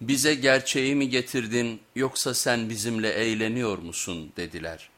bize gerçeği mi getirdin yoksa sen bizimle eğleniyor musun dediler.